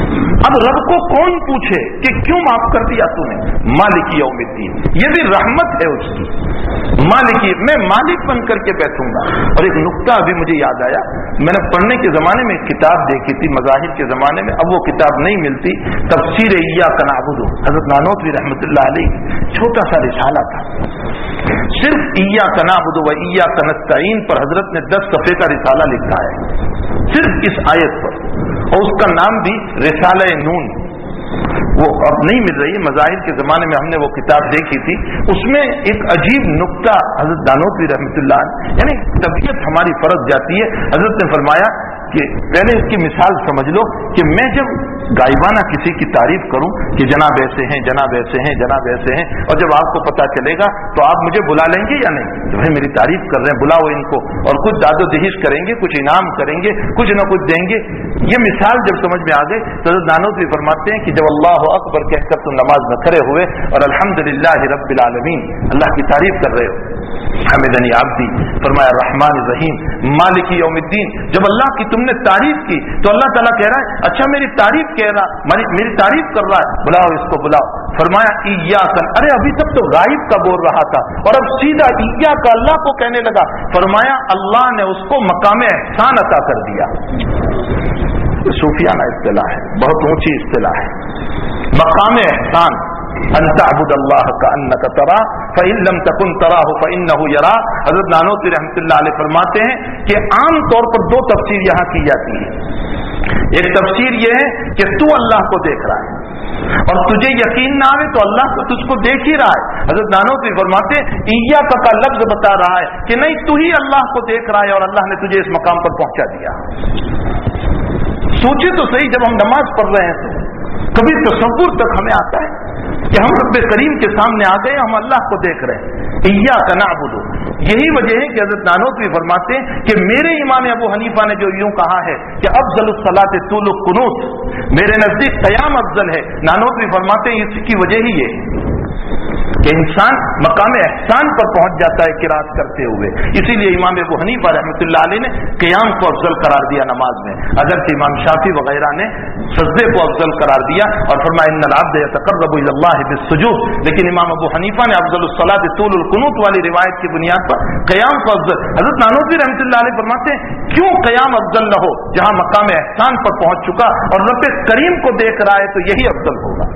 اب رب کو کون پوچھے کہ کیوں معاف کر دیا تو نے مالکی یوم الدین۔ یہ بھی رحمت ہے اس کی۔ مالکی میں مالک بن کر کے بیٹھوں گا۔ اور ایک نقطہ ابھی مجھے یاد آیا۔ میں نے پڑھنے کے زمانے میں ایک کتاب دیکھی تھی، مظاہر کے زمانے میں۔ اب وہ کتاب نہیں ملتی۔ تفسیر ایا کنابود حضرت نانوتری رحمۃ اللہ علیہ۔ چھوٹا سا رسالہ تھا۔ صرف ایا کنابود و ایا کنستعین پر حضرت نے دس صفحے کا رسالہ لکھا ہے۔ صرف اس آیت پر۔ اور اس کا نام بھی رسالہ نون۔ وہ اب نہیں مل رہی مظاہر کے زمانے میں ہم نے وہ کتاب دیکھی تھی۔ اس میں ایک عجیب نقطہ حضرت دانوتی رحمتہ اللہ یعنی طبیعت ہماری فرق جاتی ہے۔ حضرت نے فرمایا کہ پہلے اس کی مثال سمجھ لو کہ میں جب گائبانہ کسی کی تعریف کروں کہ جناب ایسے ہیں، جناب ایسے ہیں، جناب ایسے ہیں، اور جب آپ کو پتا چلے گا تو آپ مجھے بلا لیں گے یا نہیں؟ بھائی میری تعریف کر رہے ہیں، بلاؤ ان کو، اور کچھ داد و دہیش کریں گے، کچھ انعام کریں گے، کچھ نہ کچھ دیں گے۔ یہ مثال جب سمجھ میں آ گئے تو دانو بھی فرماتے ہیں کہ جب اللہ اکبر کہہ کر تم نماز میں کھڑے ہوئے اور الحمد للہ رب العالمین اللہ کی تعریف کر رہے ہو۔ حمدنی آبدی فرمایا رحمان رحیم مالکی یوم الدین۔ جب اللہ کی تم تم نے تعریف کی تو اللہ تعالیٰ کہہ رہا ہے اچھا میری تعریف کہہ رہا، میری تعریف کر رہا ہے۔ بلاؤ اس کو بلاؤ۔ فرمایا ایا کن ارے، ابھی تک تو غائب کا بول رہا تھا۔ اور اب سیدھا ایا کا اللہ کو کہنے لگا۔ فرمایا، اللہ نے اس کو مقام احسان عطا کر دیا۔ صوفیانہ اصطلاح ہے، بہت اونچی اصطلاح ہے۔ مقام احسان۔ ان تعبد اللہ کا ان کا ترا فعلم تکن ترا ہو فن یرا حضرت نانوتی رحمۃ اللہ علیہ فرماتے ہیں کہ عام طور پر دو تفسیر یہاں کی جاتی ہے ایک تفسیر یہ ہے کہ تو اللہ کو دیکھ رہا ہے۔ اور تجھے یقین نہ آئے تو اللہ کو تجھ کو دیکھ ہی رہا ہے۔ حضرت نانو نانوتی فرماتے ایا کا لفظ بتا رہا ہے کہ نہیں، تو ہی اللہ کو دیکھ رہا ہے اور اللہ نے تجھے اس مقام پر پہنچا دیا۔ سوچے تو صحیح، جب ہم نماز پڑھ رہے ہیں تو کبھی تصور تک ہمیں آتا ہے کہ ہم رب کریم کے سامنے آ گئے، ہم اللہ کو دیکھ رہے ہیں۔ ایا کا نابودو یہی وجہ ہے کہ حضرت نانوت بھی فرماتے ہیں کہ میرے امام ابو حنیفہ نے جو یوں کہا ہے کہ افضل الصلاۃ طول القنوت، میرے نزدیک قیام افضل ہے۔ نانوت بھی فرماتے ہیں، اس کی وجہ ہی یہ۔ کہ انسان مقام احسان پر پہنچ جاتا ہے کراط کرتے ہوئے۔ اسی لیے امام ابو حنیفہ رحمۃ اللہ علیہ نے قیام کو افضل قرار دیا نماز میں۔ اگر کہ امام شافی وغیرہ نے سجدے کو افضل قرار دیا اور فرمایا، ان العبد تقرب اللہ بالسجود۔ لیکن امام ابو حنیفہ نے افضل الصلاۃ طول القنوت والی روایت کی بنیاد پر قیام کو افضل۔ حضرت نانوی رحمۃ اللہ علیہ فرماتے ہیں، کیوں قیام افضل نہ ہو جہاں مقام احسان پر پہنچ چکا اور رب کریم کو دیکھ رہا ہے تو یہی افضل ہوگا؟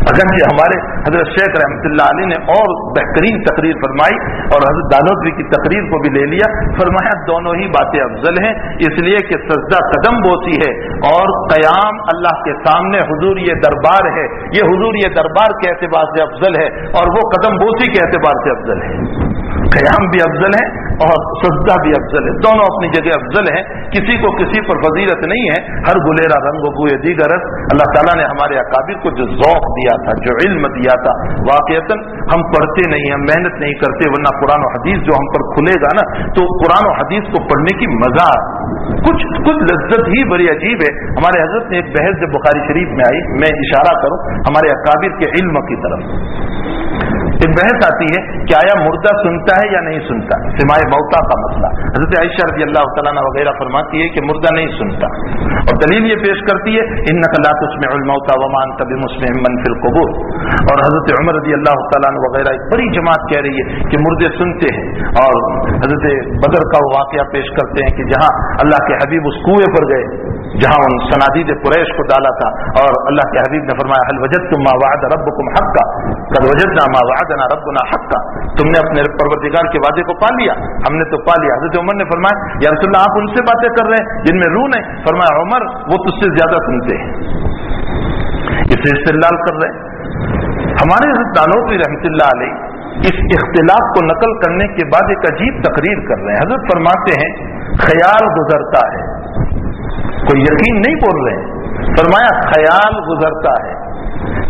اگرچہ ہمارے حضرت شیخ رحمۃ اللہ علی نے اور بہترین تقریر فرمائی اور حضرت دانودری کی تقریر کو بھی لے لیا، فرمایا دونوں ہی باتیں افضل ہیں، اس لیے کہ سجدہ قدم بوسی ہے اور قیام اللہ کے سامنے حضور یہ دربار ہے۔ یہ حضور یہ دربار کے اعتبار سے افضل ہے اور وہ قدم بوسی کے اعتبار سے افضل ہے۔ قیام بھی افضل ہے اور سجدہ بھی افضل ہے۔ دونوں اپنی جگہ افضل ہیں۔ کسی کو کسی پر فضیلت نہیں ہے۔ ہر گلیرا رنگ و بوئے دیگر اللہ تعالیٰ نے ہمارے اکابر کو جو ذوق دیا تھا، جو علم دیا تھا، واقعتا ہم پڑھتے نہیں، ہم محنت نہیں کرتے، ورنہ قرآن و حدیث جو ہم پر کھلے گا نا، تو قرآن و حدیث کو پڑھنے کی مزہ کچھ کچھ لذت ہی بڑی عجیب ہے۔ ہمارے حضرت نے ایک بحث جب بخاری شریف میں آئی، میں اشارہ کروں، ہمارے اکابر کے علم کی طرف۔ ایک بحث آتی ہے کہ آیا مردہ سنتا ہے یا نہیں سنتا سمائے موتا کا مسئلہ۔ حضرت عائشہ رضی اللہ تعالیٰ وغیرہ فرماتی ہے کہ مردہ نہیں سنتا۔ اور دلیل یہ پیش کرتی ہے ان نقلات اس میں الموتا ومان کبھی مسلم منفل قبول اور حضرت عمر رضی اللہ تعالیٰ وغیرہ ایک بڑی جماعت کہہ رہی ہے کہ مردے سنتے ہیں۔ اور حضرت بدر کا واقعہ پیش کرتے ہیں کہ جہاں اللہ کے حبیب اس کنویں پر گئے، جہاں ان سنادید قریش کو ڈالا تھا۔ اور اللہ کے حبیب نے فرمایا حل وجد تم وعد رب کم حق کا کل وجد نہ وعدنا ربنا حق کا تم نے اپنے پروردگار کے وعدے کو پا لیا۔ ہم نے تو پا لیا۔ حضرت عمر نے فرمایا، یا رسول اللہ، آپ ان سے باتیں کر رہے ہیں جن میں روح نہیں۔ فرمایا، عمر، وہ تجھ سے زیادہ سنتے ہیں۔ اسے استعلال کر رہے ہیں۔ ہمارے حضرت دانوی رحمۃ اللہ علیہ اس اختلاف کو نقل کرنے کے بعد ایک عجیب تقریر کر رہے ہیں۔ حضرت فرماتے ہیں، خیال گزرتا ہے۔ کوئی یقین نہیں بول رہے ہیں۔ فرمایا، خیال گزرتا ہے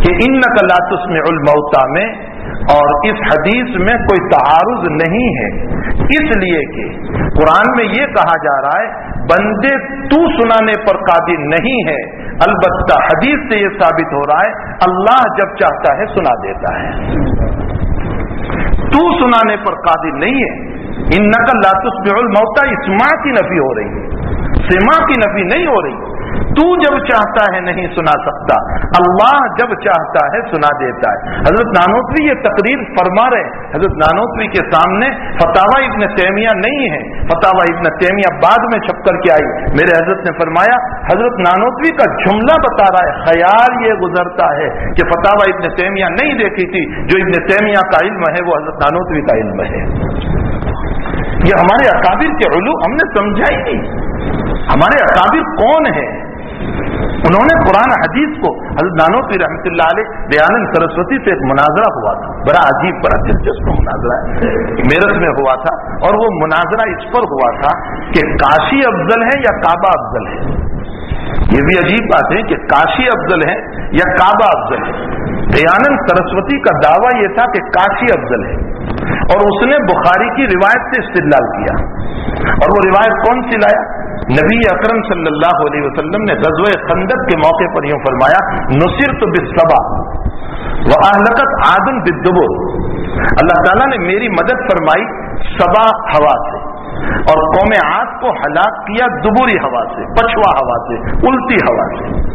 کہ ان نقلاتس میں الموتا میں اور اس حدیث میں کوئی تعارض نہیں ہے۔ اس لیے کہ قرآن میں یہ کہا جا رہا ہے، بندے تو سنانے پر قابل نہیں ہے۔ البتہ حدیث سے یہ ثابت ہو رہا ہے، اللہ جب چاہتا ہے سنا دیتا ہے۔ تو سنانے پر قابل نہیں ہے۔ ان نقل لاتس میں الموتا اسما کی نفی ہو رہی ہے۔ سما کی نفی نہیں ہو رہی۔ تو جب چاہتا ہے نہیں سنا سکتا، اللہ جب چاہتا ہے سنا دیتا ہے۔ حضرت نانوتری یہ تقریر فرما رہے حضرت نانوتری کے سامنے فتح ابن تیمیہ نہیں ہے۔ فتح ابن تیمیہ بعد میں چھپ کر کے آئی۔ میرے حضرت نے فرمایا، حضرت نانوتری کا جملہ بتا رہا ہے، خیال یہ گزرتا ہے کہ فتح ابن تیمیہ نہیں دیکھی تھی۔ جو ابن تیمیہ کا علم ہے، وہ حضرت نانوتری کا علم ہے۔ یہ ہمارے اکابر کے علو ہم نے سمجھا ہی نہیں۔ ہمارے اکابر کون ہیں؟ انہوں نے قرآن حدیث کو حضرت نانوی رحمۃ اللہ علیہ دیانند سرسوتی سے ایک مناظرہ ہوا تھا۔ بڑا عجیب، بڑا دلچسپ مناظرہ ہے۔ میرٹ میں ہوا تھا اور وہ مناظرہ اس پر ہوا تھا کہ کاشی افضل ہے یا کعبہ افضل ہے یہ بھی عجیب بات ہے کہ کاشی افضل ہے یا کعبہ افضل ہے دیانند سرسوتی کا دعویٰ یہ تھا کہ کاشی افضل ہے اور اس نے بخاری کی روایت سے استدلال کیا۔ اور وہ روایت کون سی لایا؟ نبی اکرم صلی اللہ علیہ وسلم نے غزو خندق کے موقع پر یوں فرمایا نصر تو بسبا وہ اہلکت آدم بدبر اللہ تعالیٰ نے میری مدد فرمائی سبا ہوا سے۔ اور قوم آگ کو ہلاک کیا دبری ہوا سے، پچھوا ہوا سے، الٹی ہوا سے۔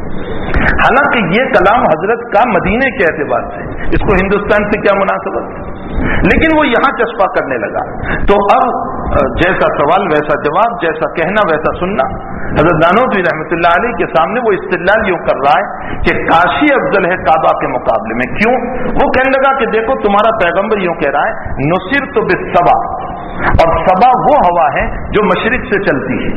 حالانکہ یہ کلام حضرت کا مدینے کے اعتبار سے، اس کو ہندوستان سے کیا مناسبت؟ ہے لیکن وہ یہاں چسپا کرنے لگا۔ تو اب جیسا سوال، ویسا جواب، جیسا کہنا، ویسا سننا۔ حضرت دانوی رحمۃ اللہ علیہ کے سامنے وہ استدلال یوں کر رہا ہے کہ کاشی افضل ہے کعبہ کے مقابلے میں۔ کیوں؟ وہ کہنے لگا کہ دیکھو، تمہارا پیغمبر یوں کہہ رہا ہے نصر تو بسبا اور سبا وہ ہوا ہے جو مشرق سے چلتی ہے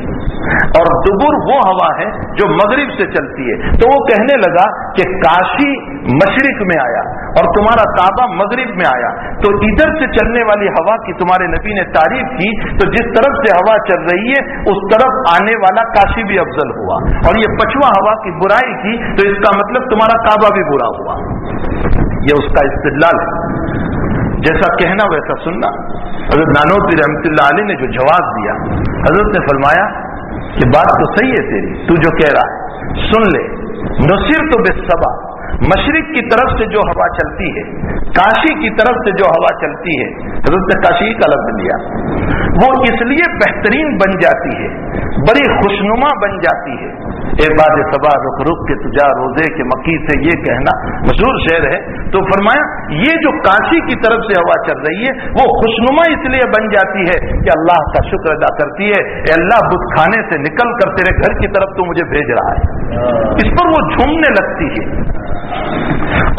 اور دبر وہ ہوا ہے جو مغرب سے چلتی ہے تو وہ کہنے لگا کہ کاشی مشرق میں آیا اور تمہارا کعبہ مغرب میں آیا تو ادھر سے چلنے والی ہوا کی تمہارے نبی نے تعریف کی تو جس طرف سے ہوا چل رہی ہے اس طرف آنے والا کاشی بھی افضل ہوا اور یہ پچھوا ہوا کی برائی کی تو اس کا مطلب تمہارا کعبہ بھی برا ہوا یہ اس کا استدلال ہے۔ جیسا کہنا ویسا سننا۔ حضرت نانوتی رحمت اللہ علیہ نے جو جواب دیا، حضرت نے فرمایا کہ بات تو صحیح ہے تیری، تو جو کہہ رہا ہے، سن لے نصر تو بے سبا مشرق کی طرف سے جو ہوا چلتی ہے، کاشی کی طرف سے جو ہوا چلتی ہے، حضرت نے کاشی کا لفظ لیا۔ وہ اس لیے بہترین بن جاتی ہے، بڑی خوشنما بن جاتی ہے۔ اے باد صبا رخ رخ کے تجا روزے کے مکی سے یہ کہنا مشہور شعر ہے۔ تو فرمایا، یہ جو کاشی کی طرف سے ہوا چل رہی ہے، وہ خوشنما اس لیے بن جاتی ہے کہ اللہ کا شکر ادا کرتی ہے۔ اے اللہ، بت کھانے سے نکل کر تیرے گھر کی طرف تو مجھے بھیج رہا ہے۔ اس پر وہ جھومنے لگتی ہے۔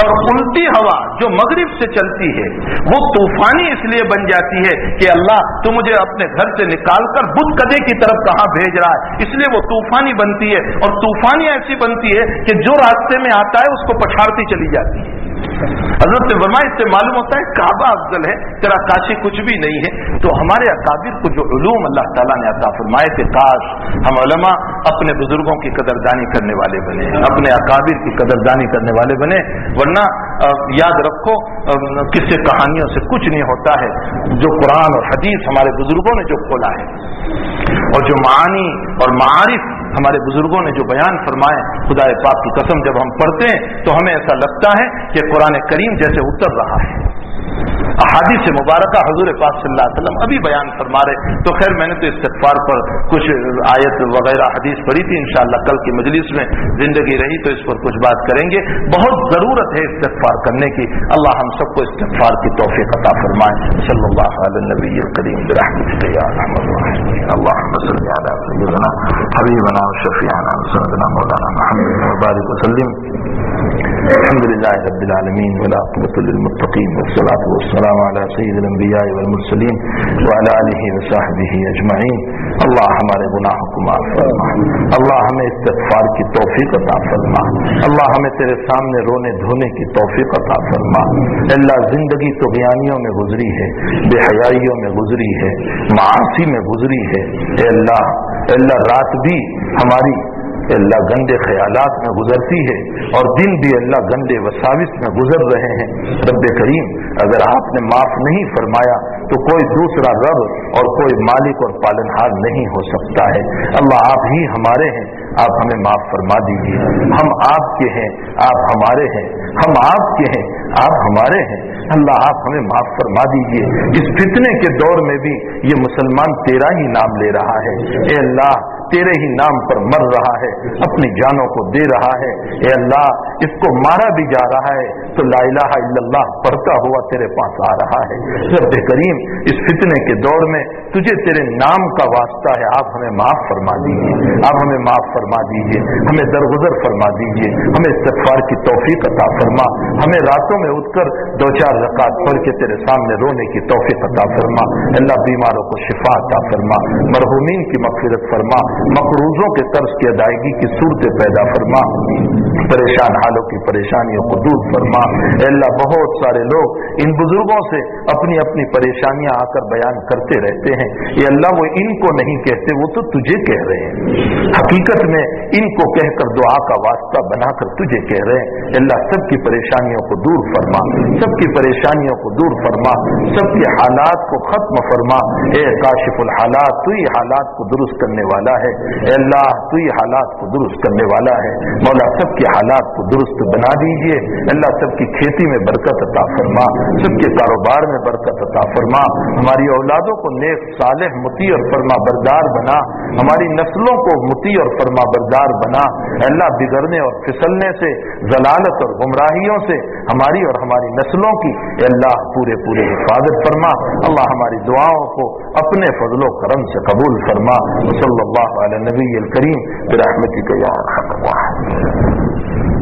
اور الٹی ہوا جو مغرب سے چلتی ہے، وہ طوفانی اس لیے بن جاتی ہے کہ اللہ تو مجھے اپنے گھر سے نکال کر بدھ کدے کی طرف کہاں بھیج رہا ہے۔ اس لیے وہ طوفانی بنتی ہے اور طوفانی ایسی بنتی ہے کہ جو راستے میں آتا ہے، اس کو پچھاڑتی چلی جاتی ہے۔ حضرت نے فرمایا، اس سے معلوم ہوتا ہے، کعبہ افضل ہے، تیرا کاشی کچھ بھی نہیں ہے۔ تو ہمارے اکابر کو جو علوم اللہ تعالیٰ نے عطا فرمائے تھے، کاش ہم علماء اپنے بزرگوں کی قدردانی کرنے والے بنے، اپنے اکابر کی قدردانی کرنے والے بنے، ورنہ یاد رکھو کس سے کہانیوں سے کچھ نہیں ہوتا ہے، جو قرآن اور حدیث ہمارے بزرگوں نے جو کھولا ہے۔ اور جو معانی اور معارف ہمارے بزرگوں نے جو بیان فرمائے خدا پاک کی قسم، جب ہم پڑھتے ہیں تو ہمیں ایسا لگتا ہے کہ قرآن کریم جیسے اتر رہا ہے۔ احادیث مبارکہ حضور پاک صلی اللہ علیہ وسلم ابھی بیان فرما رہے تو خیر، میں نے تو استغفار پر کچھ آیت وغیرہ حدیث پڑھی تھی، انشاءاللہ کل کی مجلس میں زندگی رہی تو اس پر کچھ بات کریں گے۔ بہت ضرورت ہے استغفار کرنے کی۔ اللہ ہم سب کو استغفار کی توفیق عطا فرمائے۔ صلی اللہ علیہ نبی کریم اللہ حبیبنا شفیعنا سندنا مولانا محمد مبارک وسلم الحمد لله رب العالمين والعاقبة للمتقين والصلاة والسلام والسلام على سيد الانبياء والمرسلين وعلى آله وصحبه اجمعين اللہ ہمارے گناہوں کو معاف فرما. اللہ ہمیں استغفار کی توفیق عطا فرما. اللہ ہمیں تیرے سامنے رونے دھونے کی توفیق عطا فرما. اللہ زندگی تو بیانیوں میں گزری ہے، بے حیائیوں میں گزری ہے معاشی میں گزری ہے۔ اے اللہ اے اللہ، رات بھی ہماری اللہ گندے خیالات میں گزرتی ہے اور دن بھی اللہ گندے وساوس میں گزر رہے ہیں۔ رب کریم، اگر آپ نے معاف نہیں فرمایا تو کوئی دوسرا رب اور کوئی مالک اور پالنہار نہیں ہو سکتا ہے۔ اللہ آپ ہی ہمارے ہیں، آپ ہمیں معاف فرما دیجیے ہم آپ کے ہیں، آپ ہمارے ہیں۔ ہم آپ کے ہیں، آپ ہمارے ہیں۔ اللہ آپ ہمیں معاف فرما دیجیے اس فتنے کے دور میں بھی یہ مسلمان تیرا ہی نام لے رہا ہے۔ اے اللہ تیرے ہی نام پر مر رہا ہے، اپنی جانوں کو دے رہا ہے۔ اے اللہ، اس کو مارا بھی جا رہا ہے۔ تو لا الہ الا اللہ پڑھتا ہوا تیرے پاس آ رہا ہے۔ رب کریم، اس فتنے کے دور میں تجھے تیرے نام کا واسطہ ہے۔ آپ ہمیں معاف فرما دیجیے آپ ہمیں معاف فرما دیجیے ہمیں درگزر فرما دیجیے ہمیں استغفار کی توفیق عطا فرما۔ ہمیں راتوں میں اٹھ کر دو چار رکعت پڑھ کے تیرے سامنے رونے کی توفیق عطا فرما۔ اللہ، بیماروں کو شفا عطا فرما۔ مرحومین کی مغفرت فرما۔ مقروضوں کے طرز کی ادائیگی کی صورتیں پیدا فرما، پریشان حالوں کی پریشانیوں کو دور فرما۔ اللہ، بہت سارے لوگ ان بزرگوں سے اپنی اپنی پریشانیاں آ کر بیان کرتے رہتے ہیں۔ یہ اللہ، وہ ان کو نہیں کہتے، وہ تو تجھے کہہ رہے ہیں۔ حقیقت میں ان کو کہہ کر دعا کا واسطہ بنا کر تجھے کہہ رہے ہیں۔ اللہ، سب کی پریشانیوں کو دور فرما، سب کی پریشانیوں کو دور فرما، سب کے حالات کو ختم فرما۔ اے کاشف الحالات، تو ہی حالات کو درست کرنے والا ہے۔ اے اللہ، تو یہ حالات کو درست کرنے والا ہے۔ مولا، سب کے حالات کو درست بنا دیجیے۔ اللہ، سب کی کھیتی میں برکت عطا فرما۔ سب کے کاروبار میں برکت عطا فرما۔ ہماری اولادوں کو نیک، صالح، متی اور فرما بردار بنا۔ ہماری نسلوں کو متی اور فرما بردار بنا۔ اللہ، بگڑنے اور پھسلنے سے ضلالت اور گمراہیوں سے ہماری اور ہماری نسلوں کی اللہ پورے پورے حفاظت فرما۔ اللہ ہماری دعاؤں کو اپنے فضل و کرم سے قبول فرما۔ صلی اللہ على النبي الكريم برحمتك يا أرحم الراحمين.